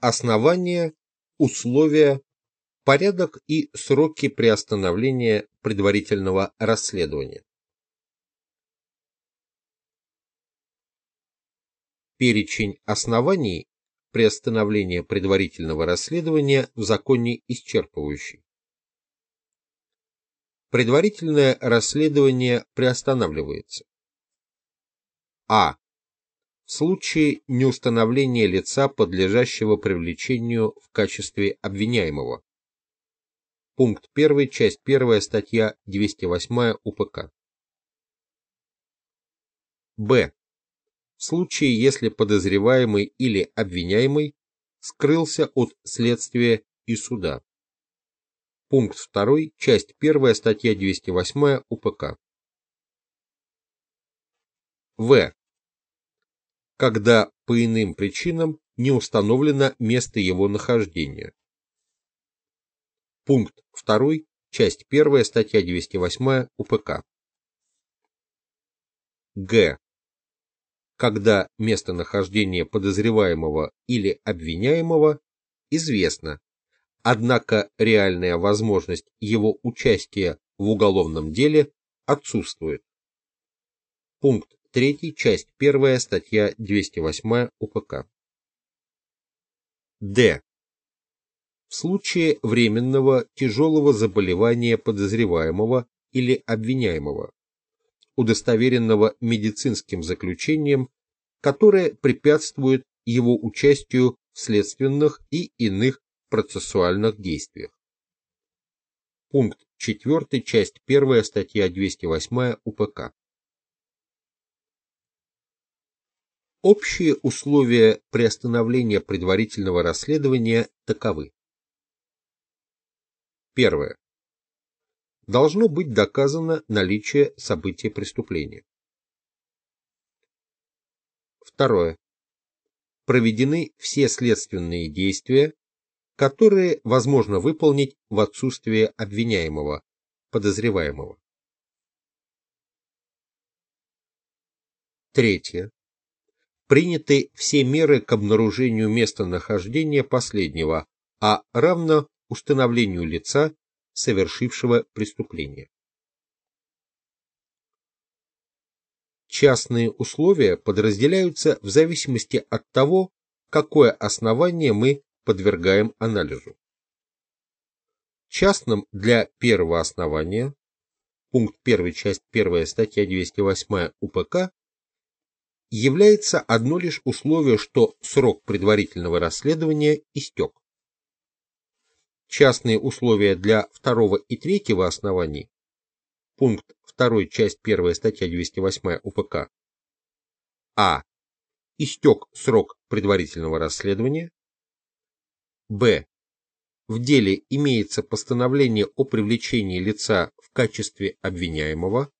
Основания, условия, порядок и сроки приостановления предварительного расследования. Перечень оснований приостановления предварительного расследования в законе исчерпывающий. Предварительное расследование приостанавливается. А. Случае неустановления лица, подлежащего привлечению в качестве обвиняемого. Пункт 1, часть 1, статья 208 УПК. Б. В случае, если подозреваемый или обвиняемый скрылся от следствия и суда. Пункт 2, часть 1, статья 208 УПК. В. Когда по иным причинам не установлено место его нахождения. Пункт 2, часть 1, статья 208 УПК. Г. Когда местонахождение подозреваемого или обвиняемого известно, однако реальная возможность его участия в уголовном деле отсутствует. Пункт 3, часть 1, статья 208 УПК. Д. В случае временного тяжелого заболевания подозреваемого или обвиняемого, удостоверенного медицинским заключением, которое препятствует его участию в следственных и иных процессуальных действиях. Пункт 4, часть 1, статья 208 УПК. Общие условия приостановления предварительного расследования таковы. Первое. Должно быть доказано наличие события преступления. Второе. Проведены все следственные действия, которые возможно выполнить в отсутствие обвиняемого, подозреваемого. Третье. Приняты все меры к обнаружению местонахождения последнего, а равно установлению лица, совершившего преступление. Частные условия подразделяются в зависимости от того, какое основание мы подвергаем анализу. Частным для первого основания, пункт 1, часть 1, статья 208 УПК, является одно лишь условие, что срок предварительного расследования истек. Частные условия для второго и третьего оснований, пункт 2, часть 1, статья 208 УПК, а. Истек срок предварительного расследования, Б. В деле имеется постановление о привлечении лица в качестве обвиняемого,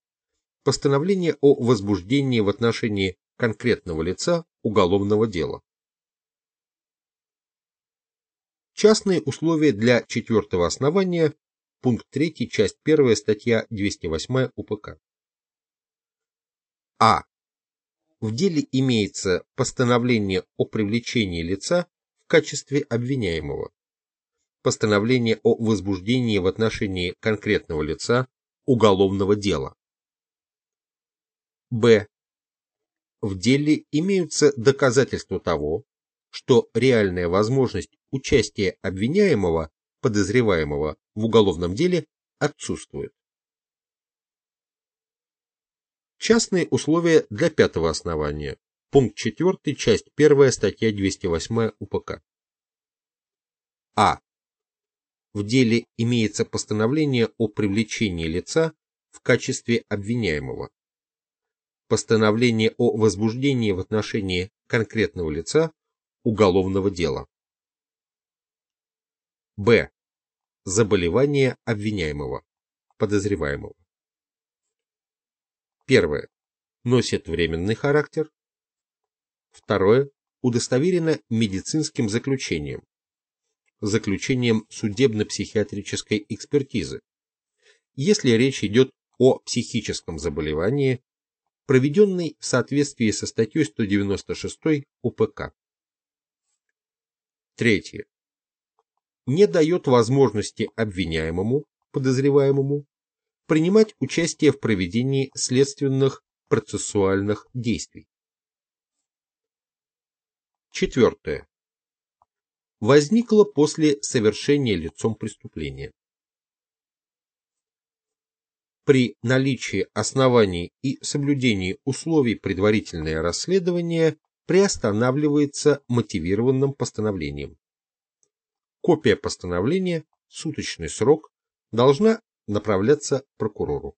постановление о возбуждении в отношении конкретного лица уголовного дела. Частные условия для четвертого основания, пункт 3, часть 1, статья 208 УПК. А. В деле имеется постановление о привлечении лица качестве обвиняемого. Постановление о возбуждении в отношении конкретного лица уголовного дела. Б. В деле имеются доказательства того, что реальная возможность участия обвиняемого, подозреваемого в уголовном деле отсутствует. Частные условия для пятого основания. Пункт 4, часть 1, статья 208 УПК. А. В деле имеется постановление о привлечении лица в качестве обвиняемого. Постановление о возбуждении в отношении конкретного лица уголовного дела. Б. Заболевание обвиняемого, подозреваемого. Первое. Носит временный характер. Второе удостоверено медицинским заключением, заключением судебно-психиатрической экспертизы, если речь идет о психическом заболевании, проведенной в соответствии со статьей 196 УПК. Третье. Не дает возможности обвиняемому, подозреваемому, принимать участие в проведении следственных процессуальных действий. Четвертое. Возникло после совершения лицом преступления. При наличии оснований и соблюдении условий предварительное расследование приостанавливается мотивированным постановлением. Копия постановления, суточный срок, должна направляться прокурору.